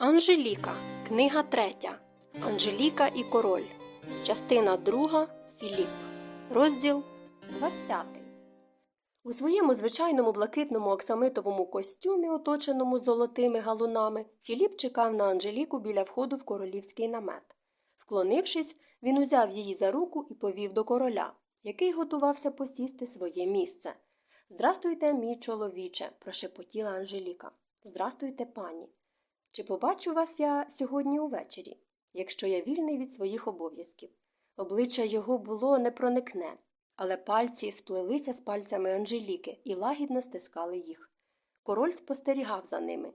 Анжеліка. Книга третя. Анжеліка і король. Частина друга. Філіп. Розділ 20. У своєму звичайному блакитному оксамитовому костюмі, оточеному золотими галунами, Філіп чекав на Анжеліку біля входу в королівський намет. Вклонившись, він узяв її за руку і повів до короля, який готувався посісти своє місце. Здрастуйте, мій чоловіче, прошепотіла Анжеліка. Здрастуйте, пані. Чи побачу вас я сьогодні увечері, якщо я вільний від своїх обов'язків? Обличчя його було непроникне, але пальці сплелися з пальцями Анжеліки і лагідно стискали їх. Король спостерігав за ними.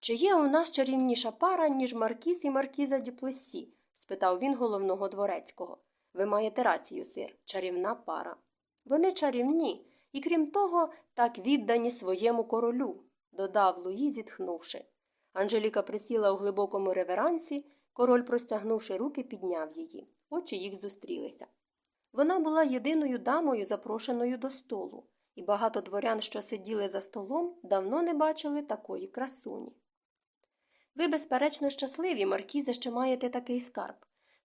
Чи є у нас чарівніша пара, ніж Маркіз і Маркіза Дюплесі? спитав він головного дворецького. Ви маєте рацію, сир, чарівна пара. Вони чарівні, і крім того, так віддані своєму королю, додав Луї, зітхнувши. Анжеліка присіла у глибокому реверансі, король, простягнувши руки, підняв її. Очі їх зустрілися. Вона була єдиною дамою, запрошеною до столу, і багато дворян, що сиділи за столом, давно не бачили такої красуні. Ви, безперечно, щасливі, Маркізе, що маєте такий скарб.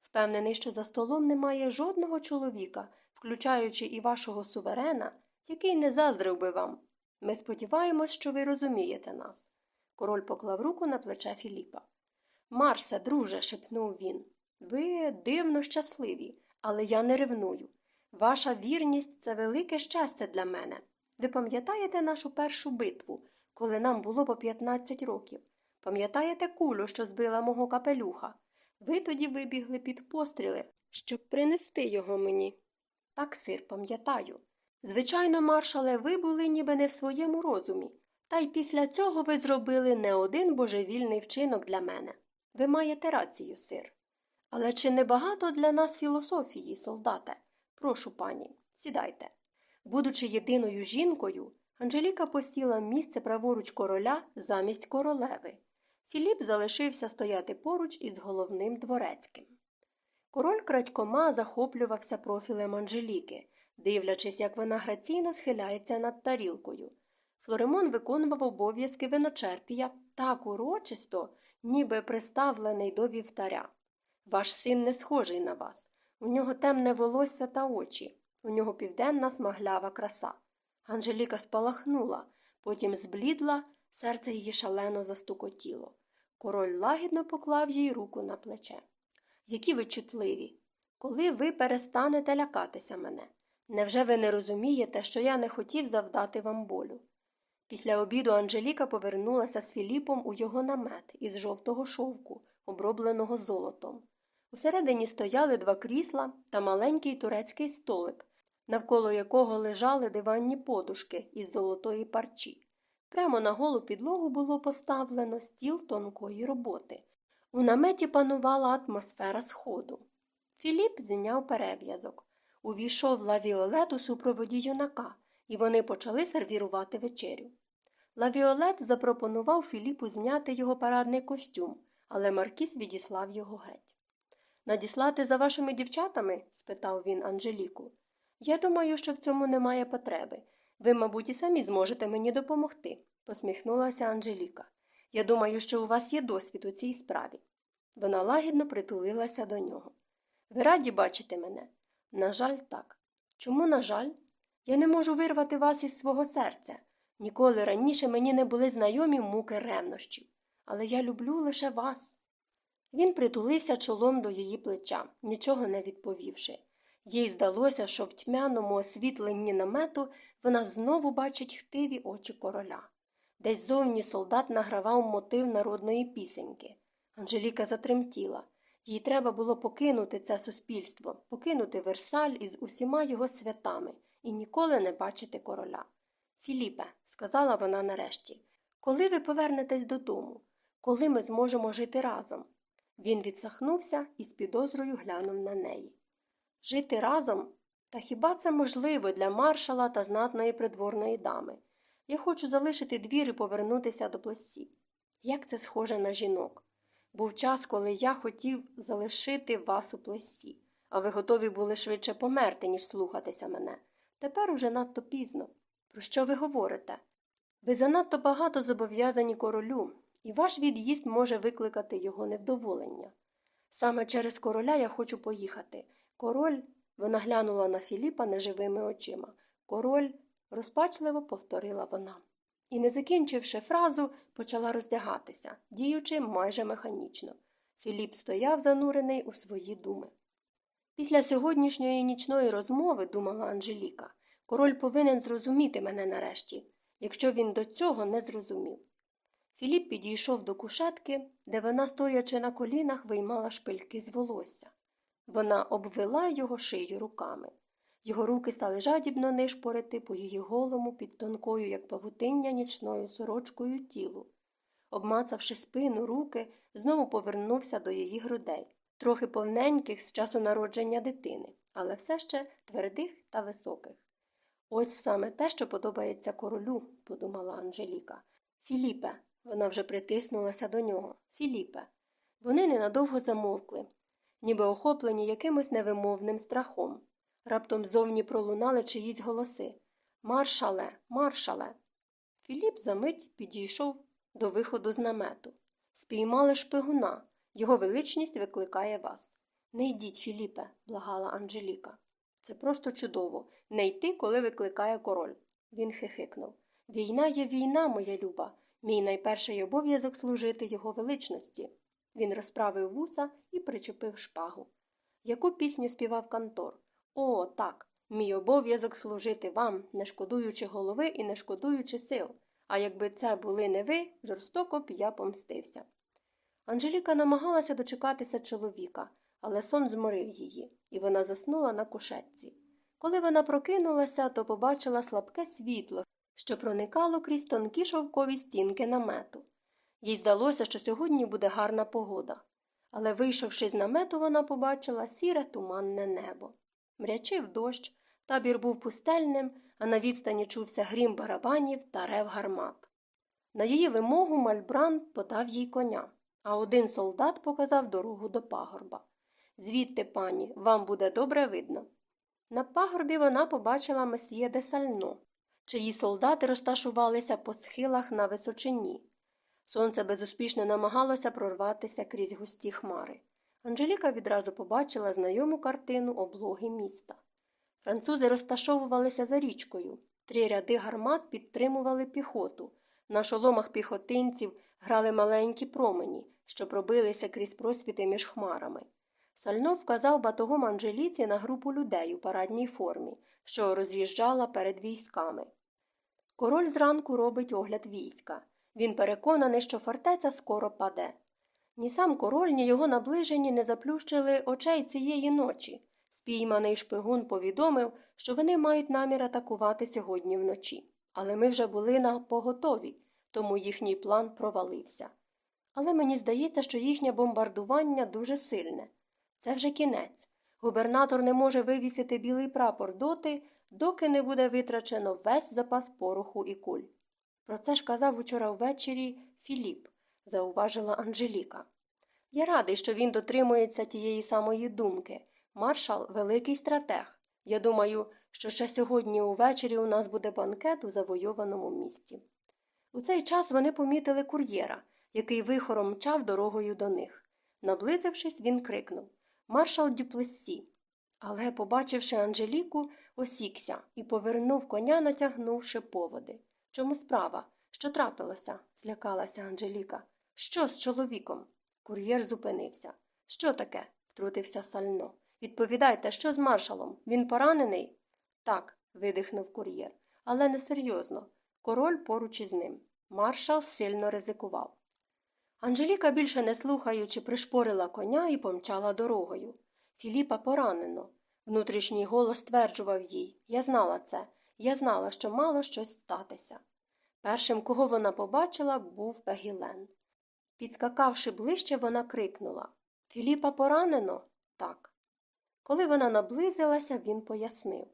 Впевнений, що за столом немає жодного чоловіка, включаючи і вашого суверена, який не заздрив би вам. Ми сподіваємось, що ви розумієте нас. Король поклав руку на плече Філіпа. Марсе, друже, шепнув він. Ви дивно щасливі, але я не ревную. Ваша вірність це велике щастя для мене. Ви пам'ятаєте нашу першу битву, коли нам було по 15 років? Пам'ятаєте кулю, що збила мого капелюха? Ви тоді вибігли під постріли, щоб принести його мені. Так, сир, пам'ятаю. Звичайно, маршале, ви були ніби не в своєму розумі, та й після цього ви зробили не один божевільний вчинок для мене. Ви маєте рацію, сир. Але чи не багато для нас філософії, солдате? Прошу пані, сідайте. Будучи єдиною жінкою, Анжеліка посіла місце праворуч короля замість королеви. Філіп залишився стояти поруч із головним дворецьким. Король крадькома захоплювався профілем Анжеліки, дивлячись, як вона граційно схиляється над тарілкою. Флоремон виконував обов'язки виночерпія так урочисто, ніби приставлений до вівтаря. Ваш син не схожий на вас. У нього темне волосся та очі, у нього південна смаглява краса. Анжеліка спалахнула, потім зблідла, серце її шалено застукотіло. Король лагідно поклав їй руку на плече. Які ви чутливі! Коли ви перестанете лякатися мене? Невже ви не розумієте, що я не хотів завдати вам болю? Після обіду Анжеліка повернулася з Філіпом у його намет із жовтого шовку, обробленого золотом. Усередині стояли два крісла та маленький турецький столик, навколо якого лежали диванні подушки із золотої парчі. Прямо на голу підлогу було поставлено стіл тонкої роботи. У наметі панувала атмосфера сходу. Філіп зняв перев'язок. Увійшов лавіолет у супроводі юнака, і вони почали сервірувати вечерю. Лавіолет запропонував Філіпу зняти його парадний костюм, але Маркіс відіслав його геть. Надіслати за вашими дівчатами? спитав він Анжеліку. Я думаю, що в цьому немає потреби. Ви, мабуть, і самі зможете мені допомогти, посміхнулася Анжеліка. Я думаю, що у вас є досвід у цій справі. Вона лагідно притулилася до нього. Ви раді бачити мене? На жаль, так. Чому, на жаль? Я не можу вирвати вас із свого серця. Ніколи раніше мені не були знайомі муки ревнощів. Але я люблю лише вас. Він притулився чолом до її плеча, нічого не відповівши. Їй здалося, що в тьмяному освітленні намету вона знову бачить хтиві очі короля. Десь зовні солдат награвав мотив народної пісеньки. Анжеліка затремтіла. Їй треба було покинути це суспільство, покинути Версаль із усіма його святами і ніколи не бачити короля. Філіпе, сказала вона нарешті, коли ви повернетесь додому, коли ми зможемо жити разом? Він відсахнувся і з підозрою глянув на неї. Жити разом? Та хіба це можливо для маршала та знатної придворної дами? Я хочу залишити двір і повернутися до плесі. Як це схоже на жінок? Був час, коли я хотів залишити вас у плесі, а ви готові були швидше померти, ніж слухатися мене. Тепер уже надто пізно. Про що ви говорите? Ви занадто багато зобов'язані королю, і ваш від'їзд може викликати його невдоволення. Саме через короля я хочу поїхати. Король. Вона глянула на Філіпа неживими очима. Король, розпачливо повторила вона. І, не закінчивши фразу, почала роздягатися, діючи майже механічно. Філіп стояв занурений у свої думи. Після сьогоднішньої нічної розмови, думала Анжеліка, король повинен зрозуміти мене нарешті, якщо він до цього не зрозумів. Філіп підійшов до кушетки, де вона, стоячи на колінах, виймала шпильки з волосся. Вона обвела його шию руками. Його руки стали жадібно нишпорити по її голому під тонкою, як павутиння, нічною сорочкою тілу. Обмацавши спину, руки, знову повернувся до її грудей, трохи повненьких з часу народження дитини, але все ще твердих та високих. Ось саме те, що подобається королю, подумала Анжеліка. Філіпе, вона вже притиснулася до нього. Філіпе. Вони ненадовго замовкли, ніби охоплені якимось невимовним страхом. Раптом зовні пролунали чиїсь голоси Маршале, маршале. Філіп за мить підійшов до виходу з намету. Спіймали шпигуна. Його величність викликає вас. Не йдіть, Філіпе, благала Анжеліка. Це просто чудово не йти, коли викликає король. Він хихикнув. Війна є війна, моя люба. Мій найперший обов'язок служити його величності. Він розправив вуса і причепив шпагу. Яку пісню співав Кантор? О, так. Мій обов'язок служити вам, не шкодуючи голови і не шкодуючи сил. А якби це були не ви, жорстоко б я помстився. Анжеліка намагалася дочекатися чоловіка, але сон зморив її, і вона заснула на кушетці. Коли вона прокинулася, то побачила слабке світло, що проникало крізь тонкі шовкові стінки намету. Їй здалося, що сьогодні буде гарна погода. Але, вийшовши з намету, вона побачила сіре туманне небо. Мрячив дощ, табір був пустельним, а на відстані чувся грім барабанів та рев гармат. На її вимогу Мальбран подав їй коня, а один солдат показав дорогу до пагорба. Звідти, пані, вам буде добре видно. На пагорбі вона побачила месьє де Сально, чиї солдати розташувалися по схилах на височині. Сонце безуспішно намагалося прорватися крізь густі хмари. Анжеліка відразу побачила знайому картину облоги міста. Французи розташовувалися за річкою. Три ряди гармат підтримували піхоту. На шоломах піхотинців грали маленькі промені, що пробилися крізь просвіти між хмарами. Сально вказав батогом Анжеліці на групу людей у парадній формі, що роз'їжджала перед військами. Король зранку робить огляд війська. Він переконаний, що фортеця скоро паде. Ні сам король, ні його наближені не заплющили очей цієї ночі. Спійманий шпигун повідомив, що вони мають намір атакувати сьогодні вночі. Але ми вже були на поготові, тому їхній план провалився. Але мені здається, що їхнє бомбардування дуже сильне. Це вже кінець. Губернатор не може вивісити білий прапор доти, доки не буде витрачено весь запас пороху і куль. Про це ж казав учора ввечері Філіп, зауважила Анжеліка. Я радий, що він дотримується тієї самої думки. Маршал великий стратег. Я думаю, що ще сьогодні увечері у нас буде банкет у завойованому місті. У цей час вони помітили кур'єра, який вихором мчав дорогою до них. Наблизившись, він крикнув Маршал Дюплесі. Але, побачивши Анжеліку, осікся і повернув коня, натягнувши поводи. Чому справа? Що трапилося? злякалася Анжеліка. Що з чоловіком? Кур'єр зупинився. Що таке? втрутився сально. Відповідайте, що з маршалом? Він поранений? Так, видихнув кур'єр. Але несерйозно. Король поруч із ним. Маршал сильно ризикував. Анжеліка, більше не слухаючи, пришпорила коня і помчала дорогою. Філіпа поранено. Внутрішній голос стверджував їй Я знала це. Я знала, що мало щось статися. Першим, кого вона побачила, був Пегілен. Підскакавши ближче, вона крикнула Філіпа поранено? Так. Коли вона наблизилася, він пояснив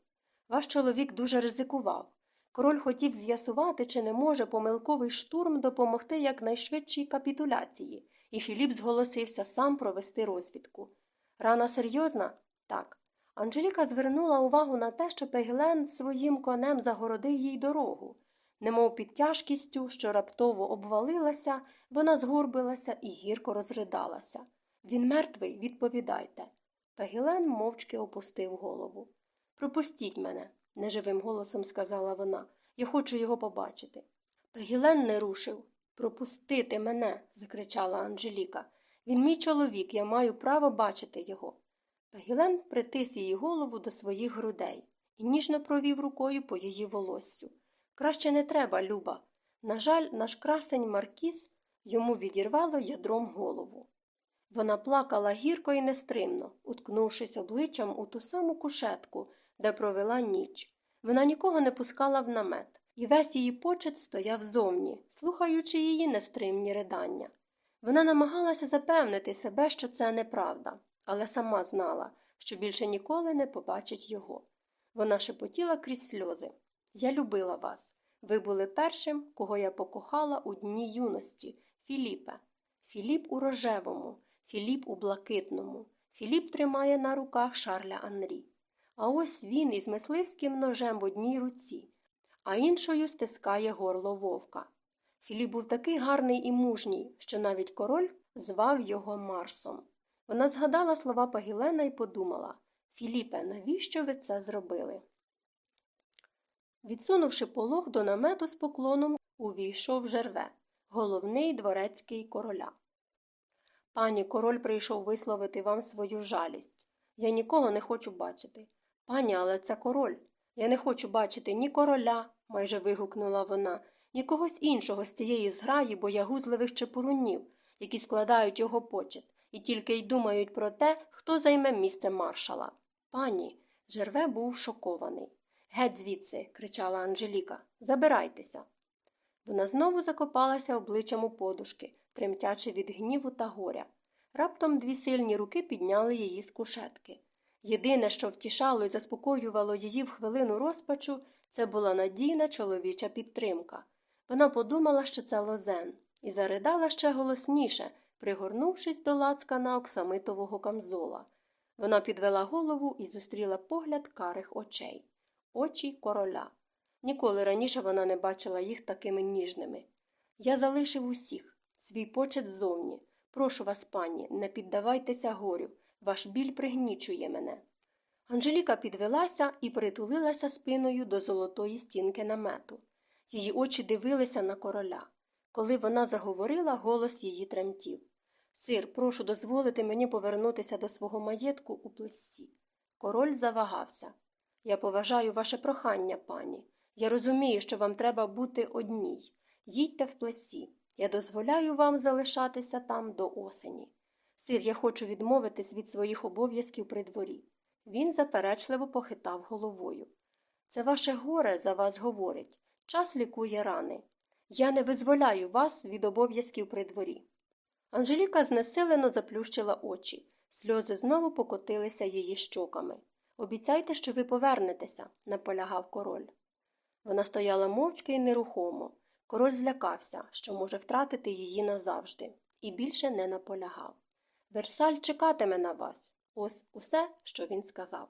Ваш чоловік дуже ризикував. Король хотів з'ясувати, чи не може помилковий штурм допомогти якнайшвидшій капітуляції, і Філіп зголосився сам провести розвідку. Рана серйозна? Так. Анжеліка звернула увагу на те, що Пеглен своїм конем загородив їй дорогу. Немов під тяжкістю, що раптово обвалилася, вона згорбилася і гірко розридалася. Він мертвий, відповідайте. Та мовчки опустив голову. Пропустіть мене, неживим голосом сказала вона. Я хочу його побачити. Та Гілен не рушив. Пропустити мене. закричала Анжеліка. Він мій чоловік, я маю право бачити його. Та Гілен притис її голову до своїх грудей і ніжно провів рукою по її волоссю. Краще не треба, Люба. На жаль, наш красень Маркіз йому відірвало ядром голову. Вона плакала гірко і нестримно, уткнувшись обличчям у ту саму кушетку, де провела ніч. Вона нікого не пускала в намет, і весь її почет стояв зовні, слухаючи її нестримні ридання. Вона намагалася запевнити себе, що це неправда, але сама знала, що більше ніколи не побачить його. Вона шепотіла крізь сльози. Я любила вас. Ви були першим, кого я покохала у дні юності, Філіпе. Філіп у рожевому, Філіп у блакитному. Філіп тримає на руках Шарля Анрі. А ось він із мисливським ножем в одній руці, а іншою стискає горло вовка. Філіп був такий гарний і мужній, що навіть король звав його Марсом. Вона згадала слова Пагілена і подумала Філіпе, навіщо ви це зробили? Відсунувши полог до намету з поклоном, увійшов жерве, головний дворецький короля. Пані, король прийшов висловити вам свою жалість. Я нікого не хочу бачити. Пані, але це король. Я не хочу бачити ні короля, майже вигукнула вона, ні когось іншого з цієї зграї боягузливих чепурунів, які складають його почет, і тільки й думають про те, хто займе місце маршала. Пані, жерве був шокований. Геть звідси, кричала Анжеліка, забирайтеся. Вона знову закопалася обличчям у подушки, тремтячи від гніву та горя. Раптом дві сильні руки підняли її з кушетки. Єдине, що втішало і заспокоювало її в хвилину розпачу, це була надійна чоловіча підтримка. Вона подумала, що це лозен, і заридала ще голосніше, пригорнувшись до лацкана оксамитового камзола. Вона підвела голову і зустріла погляд карих очей очі короля. Ніколи раніше вона не бачила їх такими ніжними. Я залишив усіх, свій почет ззовні. Прошу вас, пані, не піддавайтеся горю, ваш біль пригнічує мене. Анжеліка підвелася і притулилася спиною до золотої стінки намету. Її очі дивилися на короля. Коли вона заговорила, голос її тремтів. Сир, прошу дозволити мені повернутися до свого маєтку у плесі. Король завагався. Я поважаю ваше прохання, пані. Я розумію, що вам треба бути одній. Їдьте в плесі. Я дозволяю вам залишатися там до осені. Сир, я хочу відмовитись від своїх обов'язків при дворі. Він заперечливо похитав головою. Це ваше горе за вас говорить. Час лікує рани. Я не визволяю вас від обов'язків при дворі. Анжеліка знесилено заплющила очі. Сльози знову покотилися її щоками. Обіцяйте, що ви повернетеся, наполягав король. Вона стояла мовчки і нерухомо. Король злякався, що може втратити її назавжди, і більше не наполягав. Версаль чекатиме на вас. Ось усе, що він сказав.